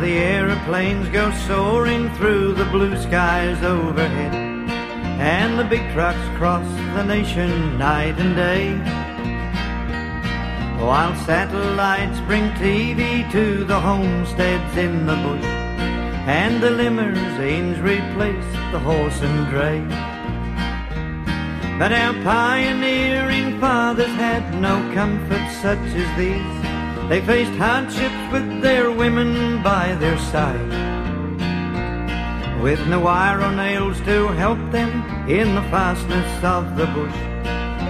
the aeroplanes go soaring through the blue skies overhead, and the big trucks cross the nation night and day. While satellites bring TV to the homesteads in the bush, and the limousines replace the horse and dray. But our pioneering fathers had no comforts such as these. They faced hardships with their women by their side. With no wire or nails to help them in the fastness of the bush.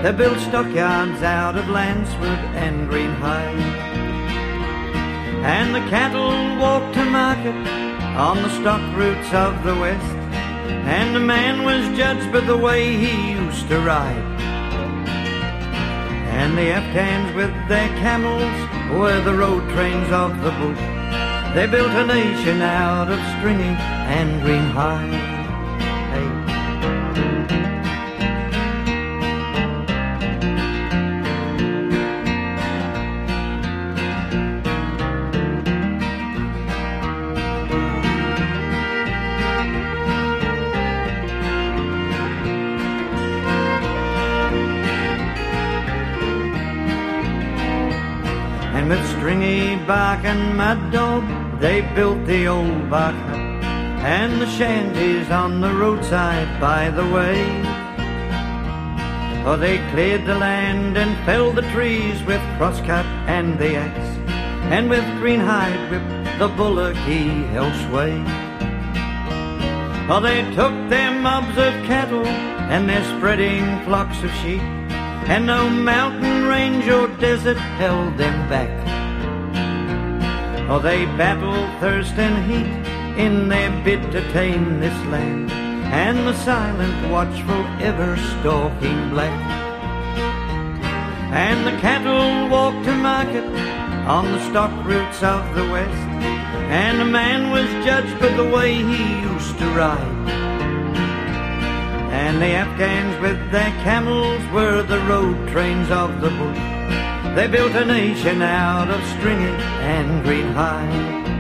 They built stockyards out of lancewood and greenhide. And the cattle walked to market on the stock routes of the west. And a man was judged by the way he used to ride. And the Afghans with their camels were the road trains of the bush. They built a nation out of stringy and green hide. With stringy bark and mad dog, they built the old bark hut and the shanties on the roadside by the way. Oh, they cleared the land and felled the trees with crosscut and the axe, and with green hide whipped the bullock he held sway. Oh, they took their mobs of cattle and their spreading flocks of sheep, and no mountain range or desert held them back. Oh, they battled thirst and heat in their bid to tame this land, and the silent, watchful, ever stalking black. And the cattle walked to market on the stock routes of the west, and a man was judged by the way he used to ride. And the Afghans with their camels were the road trains of the bush. They built a nation out of stringy and green hide.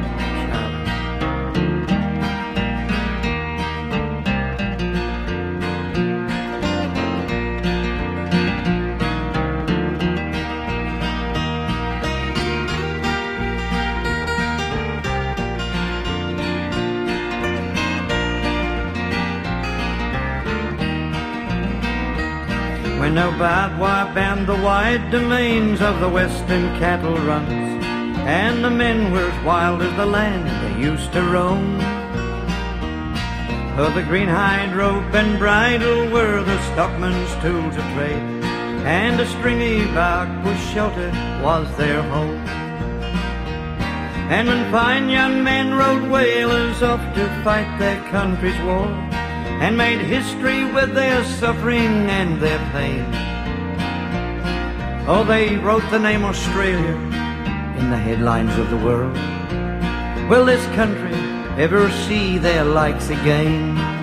When no barbed wire bound the wide domains of the western cattle runs, and the men were as wild as the land they used to roam. Oh, the green hide rope and bridle were the stockman's tools of trade, and a stringy bush shelter was their home. And when fine young men rode Walers off to fight their country's war, and made history with their suffering and their pain. Oh, they wrote the name Australia in the headlines of the world. Will this country ever see their likes again?